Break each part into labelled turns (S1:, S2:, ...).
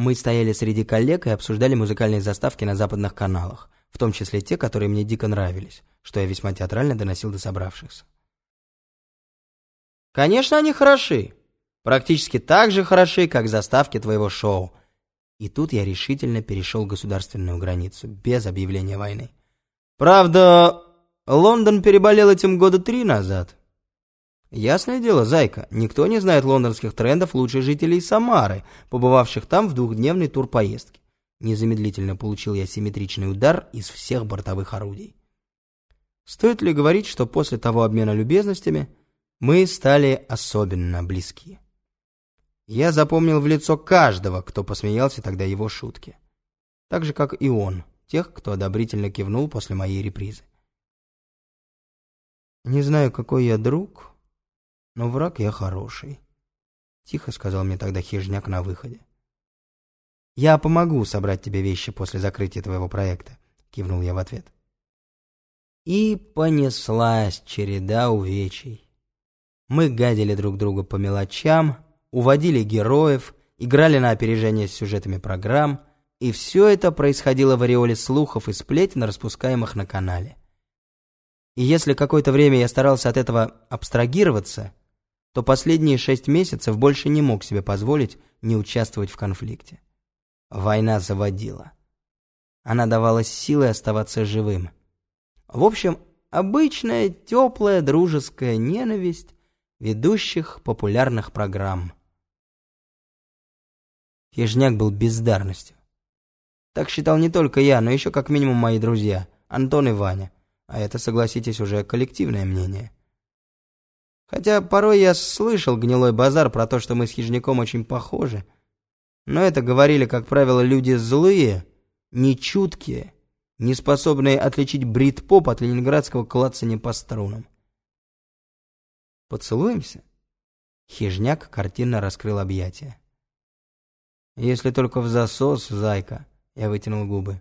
S1: Мы стояли среди коллег и обсуждали музыкальные заставки на западных каналах, в том числе те, которые мне дико нравились, что я весьма театрально доносил до собравшихся. «Конечно, они хороши. Практически так же хороши, как заставки твоего шоу». И тут я решительно перешел государственную границу, без объявления войны. «Правда, Лондон переболел этим года три назад». Ясное дело, зайка, никто не знает лондонских трендов лучше жителей Самары, побывавших там в двухдневный тур поездки. Незамедлительно получил я симметричный удар из всех бортовых орудий. Стоит ли говорить, что после того обмена любезностями мы стали особенно близки? Я запомнил в лицо каждого, кто посмеялся тогда его шутки. Так же, как и он, тех, кто одобрительно кивнул после моей репризы. Не знаю, какой я друг, но враг я хороший. Тихо сказал мне тогда хижняк на выходе. «Я помогу собрать тебе вещи после закрытия твоего проекта», — кивнул я в ответ. И понеслась череда увечий. Мы гадили друг друга по мелочам, уводили героев, играли на опережение с сюжетами программ, и все это происходило в ореоле слухов и сплетен, распускаемых на канале. И если какое-то время я старался от этого абстрагироваться, то последние шесть месяцев больше не мог себе позволить не участвовать в конфликте. Война заводила. Она давала силы оставаться живым. В общем, обычная теплая дружеская ненависть ведущих популярных программ. Хижняк был бездарностью. Так считал не только я, но еще как минимум мои друзья, Антон и Ваня. А это, согласитесь, уже коллективное мнение. Хотя порой я слышал гнилой базар про то, что мы с хижняком очень похожи. Но это говорили, как правило, люди злые, нечуткие, не способные отличить брит-поп от ленинградского клацания по струнам. «Поцелуемся?» Хижняк картинно раскрыл объятия. «Если только в засос, зайка», — я вытянул губы.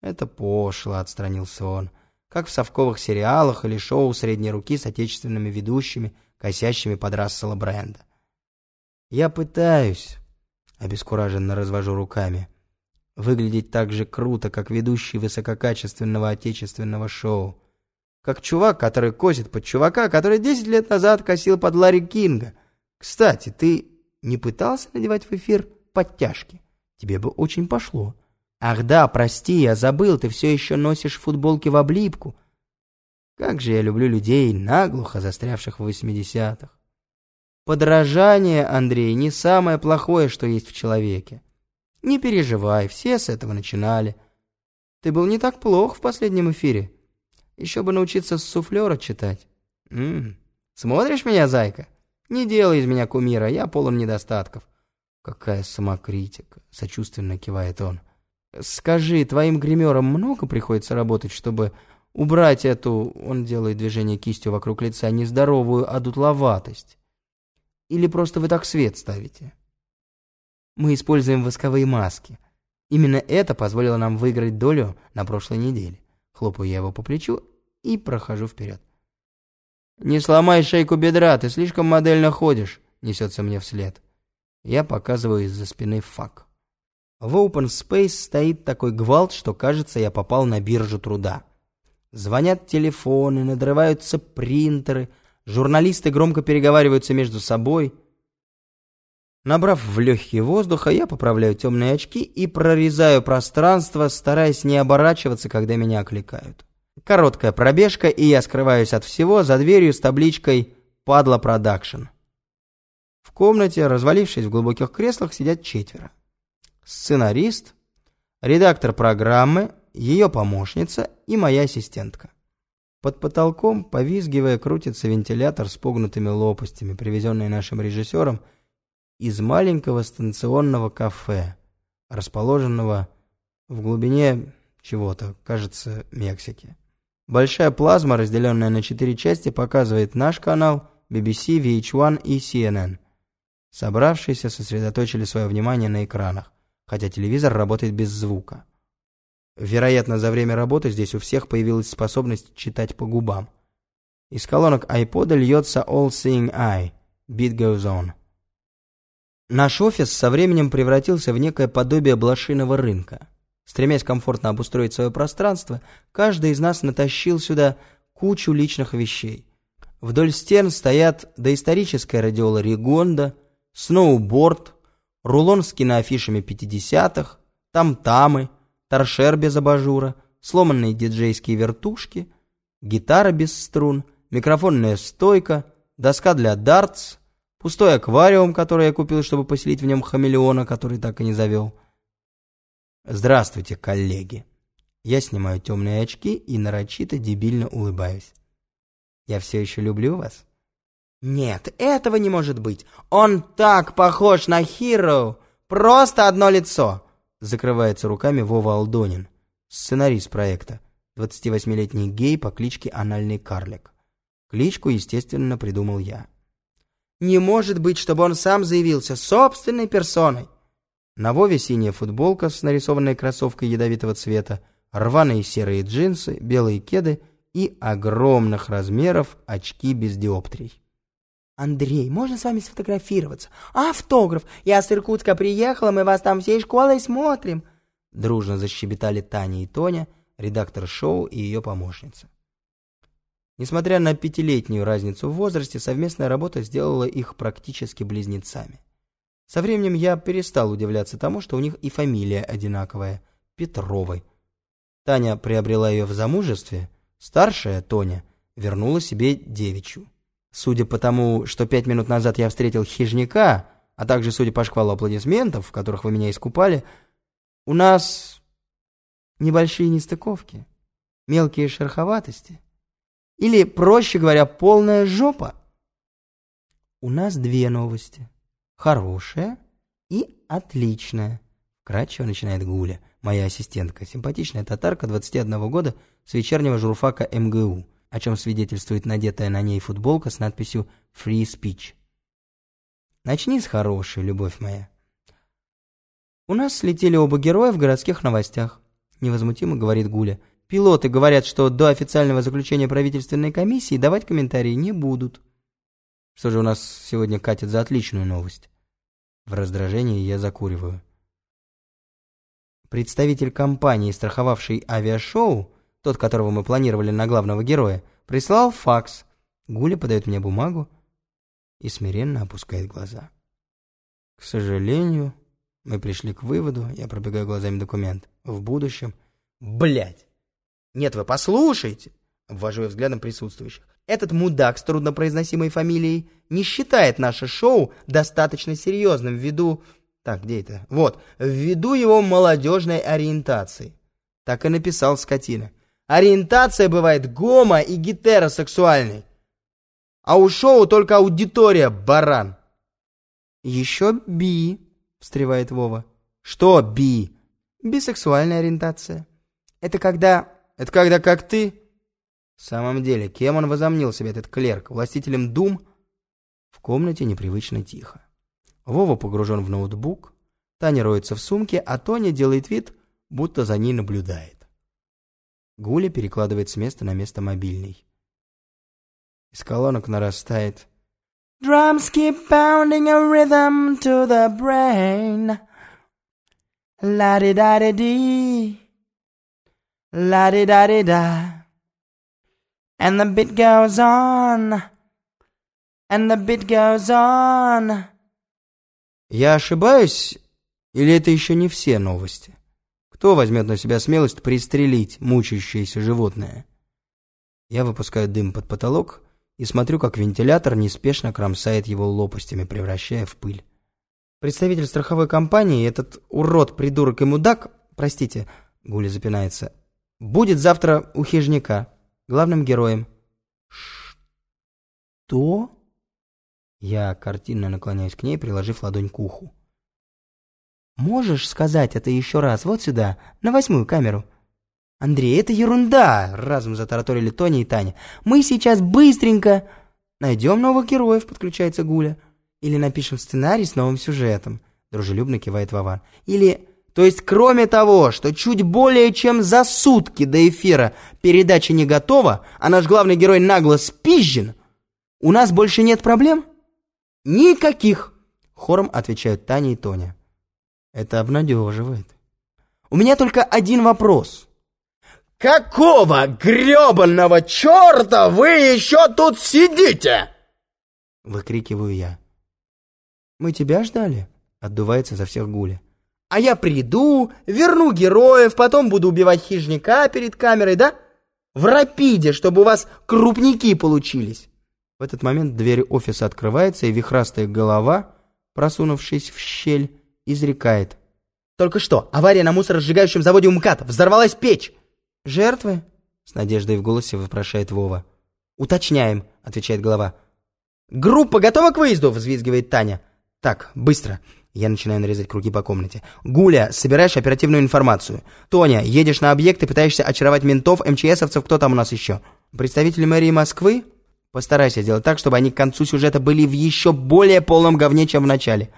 S1: «Это пошло», — отстранился он как в совковых сериалах или шоу средней руки с отечественными ведущими, косящими под Рассела Брэнда. Я пытаюсь, обескураженно развожу руками, выглядеть так же круто, как ведущий высококачественного отечественного шоу. Как чувак, который косит под чувака, который 10 лет назад косил под Ларри Кинга. Кстати, ты не пытался надевать в эфир подтяжки? Тебе бы очень пошло. Ах да, прости, я забыл, ты все еще носишь футболки в облипку. Как же я люблю людей, наглухо застрявших в восьмидесятых. Подражание, Андрей, не самое плохое, что есть в человеке. Не переживай, все с этого начинали. Ты был не так плох в последнем эфире. Еще бы научиться с суфлера читать. М -м. Смотришь меня, зайка? Не делай из меня кумира, я полон недостатков. Какая самокритика, сочувственно кивает он. Скажи, твоим гримерам много приходится работать, чтобы убрать эту, он делает движение кистью вокруг лица, нездоровую одутловатость? Или просто вы так свет ставите? Мы используем восковые маски. Именно это позволило нам выиграть долю на прошлой неделе. Хлопаю я его по плечу и прохожу вперед. «Не сломай шейку бедра, ты слишком модельно ходишь», — несется мне вслед. Я показываю из-за спины фак. В Open Space стоит такой гвалт, что кажется, я попал на биржу труда. Звонят телефоны, надрываются принтеры, журналисты громко переговариваются между собой. Набрав в легкие воздуха, я поправляю темные очки и прорезаю пространство, стараясь не оборачиваться, когда меня окликают. Короткая пробежка, и я скрываюсь от всего за дверью с табличкой «Падла Production». В комнате, развалившись в глубоких креслах, сидят четверо сценарист, редактор программы, ее помощница и моя ассистентка. Под потолком, повизгивая, крутится вентилятор с погнутыми лопастями, привезенный нашим режиссером из маленького станционного кафе, расположенного в глубине чего-то, кажется, Мексики. Большая плазма, разделенная на четыре части, показывает наш канал, BBC, VH1 и CNN. Собравшиеся сосредоточили свое внимание на экранах хотя телевизор работает без звука. Вероятно, за время работы здесь у всех появилась способность читать по губам. Из колонок айпода льется All Seeing Eye, Beat Goes On. Наш офис со временем превратился в некое подобие блошиного рынка. Стремясь комфортно обустроить свое пространство, каждый из нас натащил сюда кучу личных вещей. Вдоль стен стоят доисторическая радиола Ригонда, сноуборд, рулон с киноафишами 50-х, там-тамы, торшер без абажура, сломанные диджейские вертушки, гитара без струн, микрофонная стойка, доска для дартс, пустой аквариум, который я купил, чтобы поселить в нем хамелеона, который так и не завел. Здравствуйте, коллеги. Я снимаю темные очки и нарочито дебильно улыбаюсь. Я все еще люблю вас. Нет, этого не может быть. Он так похож на Хиро. Просто одно лицо. Закрывается руками Вова Алдонин, сценарист проекта, 28-летний гей по кличке Анальный Карлик. Кличку, естественно, придумал я. Не может быть, чтобы он сам заявился собственной персоной. На Вове синяя футболка с нарисованной кроссовкой ядовитого цвета, рваные серые джинсы, белые кеды и огромных размеров очки без диоптрий. «Андрей, можно с вами сфотографироваться? Автограф! Я с Иркутска приехала, мы вас там всей школой смотрим!» Дружно защебетали Таня и Тоня, редактор шоу и ее помощница. Несмотря на пятилетнюю разницу в возрасте, совместная работа сделала их практически близнецами. Со временем я перестал удивляться тому, что у них и фамилия одинаковая – Петровой. Таня приобрела ее в замужестве, старшая, Тоня, вернула себе девичью. Судя по тому, что пять минут назад я встретил хижняка, а также судя по шквалу аплодисментов, в которых вы меня искупали, у нас небольшие нестыковки, мелкие шероховатости. Или, проще говоря, полная жопа. У нас две новости. Хорошая и отличная. Кратчево начинает Гуля, моя ассистентка, симпатичная татарка 21 года с вечернего журфака МГУ, о чем свидетельствует надетая на ней футболка с надписью «Free Speech». Начни с хорошей, любовь моя. У нас слетели оба героя в городских новостях, невозмутимо говорит Гуля. Пилоты говорят, что до официального заключения правительственной комиссии давать комментарии не будут. Что же у нас сегодня катит за отличную новость? В раздражении я закуриваю. Представитель компании, страховавшей авиашоу, тот, которого мы планировали на главного героя, прислал факс. Гуля подает мне бумагу и смиренно опускает глаза. К сожалению, мы пришли к выводу, я пробегаю глазами документ, в будущем... Блять! Нет, вы послушайте, обвожу я взглядом присутствующих. Этот мудак с труднопроизносимой фамилией не считает наше шоу достаточно серьезным ввиду... Так, где это? Вот, ввиду его молодежной ориентации. Так и написал скотина. Ориентация бывает гомо- и гетеросексуальной. А у шоу только аудитория, баран. Еще би, встревает Вова. Что би? Бисексуальная ориентация. Это когда... Это когда как ты... В самом деле, кем он возомнил себя, этот клерк? Властителем дум? В комнате непривычно тихо. Вова погружен в ноутбук, Таня роется в сумке, а Тоня делает вид, будто за ней наблюдает. Гуля перекладывает с места на место мобильный. Из колонок нарастает Drums keep pounding a rhythm to the brain. La-di-da-di-dee. La-di-da-di-da. And the beat goes on. And the beat goes on. Я ошибаюсь, или это еще не все новости? Кто возьмет на себя смелость пристрелить мучающееся животное? Я выпускаю дым под потолок и смотрю, как вентилятор неспешно кромсает его лопастями, превращая в пыль. Представитель страховой компании, этот урод-придурок и мудак, простите, Гуля запинается, будет завтра у хижняка, главным героем. Что? Я картинно наклоняюсь к ней, приложив ладонь к уху. Можешь сказать это еще раз, вот сюда, на восьмую камеру? Андрей, это ерунда, разум затараторили Тоня и Таня. Мы сейчас быстренько найдем новых героев, подключается Гуля. Или напишем сценарий с новым сюжетом, дружелюбно кивает Вован. Или то есть, кроме того, что чуть более чем за сутки до эфира передача не готова, а наш главный герой нагло спизжен, у нас больше нет проблем? Никаких. Хором отвечают Таня и Тоня. Это обнадеживает. У меня только один вопрос.
S2: «Какого грёбаного чёрта вы еще тут сидите?»
S1: Выкрикиваю я. «Мы тебя ждали?» Отдувается за всех Гуля.
S2: «А я приду, верну героев, потом буду убивать хижника перед камерой, да? В рапиде, чтобы у вас крупники получились!»
S1: В этот момент дверь офиса открывается, и вихрастая голова, просунувшись в щель, изрекает.
S2: «Только что, авария на мусоросжигающем заводе УМКАТ, взорвалась печь!»
S1: «Жертвы?» — с надеждой в голосе вопрошает Вова.
S2: «Уточняем», — отвечает голова. «Группа готова к выезду?» — взвизгивает Таня. «Так, быстро». Я начинаю нарезать круги по комнате. «Гуля, собираешь оперативную информацию. Тоня, едешь на объект и пытаешься очаровать ментов, МЧСовцев, кто там у нас еще? Представители мэрии Москвы? Постарайся сделать так, чтобы они к концу сюжета были в еще более полном говне, чем в начале».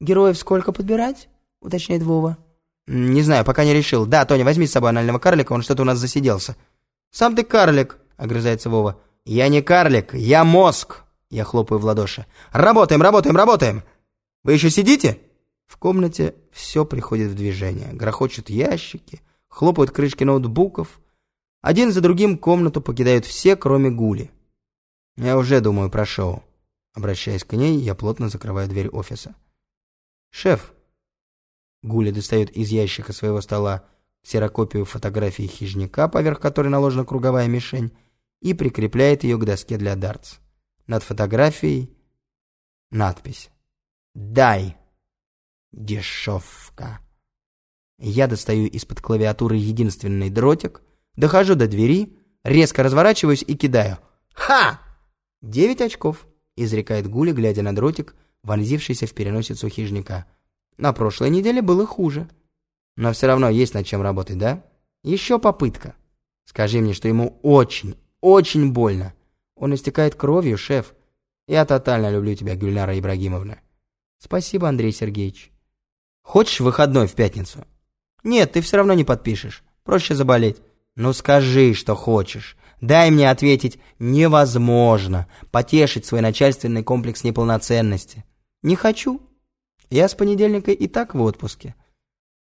S1: «Героев сколько подбирать?» — уточняет Вова.
S2: «Не знаю, пока не решил. Да, Тоня, возьми с собой анального карлика, он что-то у нас засиделся».
S1: «Сам ты карлик», — огрызается Вова.
S2: «Я не карлик, я мозг!» Я хлопаю в ладоши. «Работаем, работаем, работаем! Вы еще сидите?»
S1: В комнате все приходит в движение. Грохочут ящики, хлопают крышки ноутбуков. Один за другим комнату покидают все, кроме Гули. Я уже думаю про шоу. Обращаясь к ней, я плотно закрываю дверь офиса. «Шеф!» Гуля достает из ящика своего стола ксерокопию фотографии хижника, поверх которой наложена круговая мишень, и прикрепляет ее к доске для дартс. Над фотографией надпись «Дай, дешевка». Я достаю из-под клавиатуры единственный дротик, дохожу до двери, резко разворачиваюсь и кидаю.
S2: «Ха!»
S1: «Девять очков», — изрекает Гуля, глядя на дротик, вонзившийся в переносицу хижника. «На прошлой неделе было хуже. Но все равно есть над чем работать, да? Еще попытка. Скажи мне, что ему очень, очень больно. Он истекает кровью, шеф. Я тотально люблю тебя, Гюльнара Ибрагимовна. Спасибо, Андрей Сергеевич. Хочешь выходной в пятницу? Нет, ты все равно не подпишешь. Проще заболеть. Ну скажи, что хочешь. Дай мне ответить «невозможно» потешить свой начальственный комплекс неполноценности. Не хочу. Я с понедельника и так в отпуске.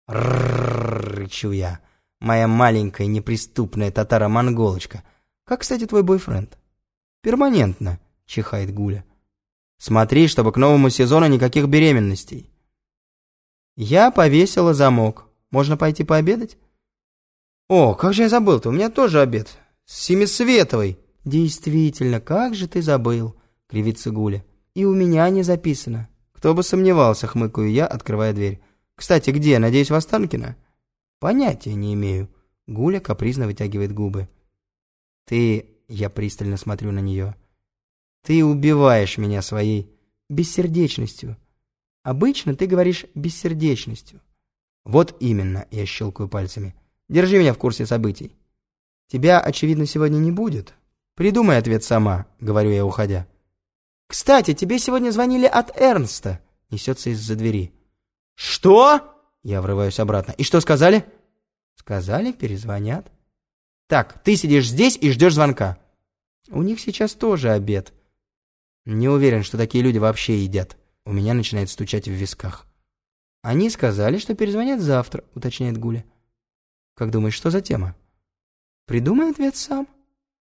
S1: Рычу я. Моя маленькая неприступная татаро-монголочка. Как, кстати, твой бойфренд? «Перманентно», — чихает Гуля. «Смотри, чтобы к новому сезону никаких беременностей». Я повесила замок. Можно пойти пообедать? О, как же я забыл-то, у меня тоже обед. С Семисветовой. Действительно, как же ты забыл, кривится Гуля. И у меня не записано. Кто бы сомневался, хмыкаю я, открывая дверь. Кстати, где, надеюсь, в Останкино? Понятия не имею. Гуля капризно вытягивает губы. Ты я пристально смотрю на нее. Ты убиваешь меня своей бессердечностью. Обычно ты говоришь бессердечностью. Вот именно, я щелкаю пальцами. Держи меня в курсе событий. Тебя, очевидно, сегодня не будет. Придумай ответ сама, говорю я, уходя. Кстати, тебе сегодня звонили от Эрнста, несется из-за двери.
S2: Что?
S1: Я врываюсь обратно. И что сказали? Сказали, перезвонят. Так, ты сидишь здесь и ждешь звонка. У них сейчас тоже обед. Не уверен, что такие люди вообще едят. У меня начинает стучать в висках. Они сказали, что перезвонят завтра, уточняет Гуля. Как думаешь, что за тема? Придумай ответ сам.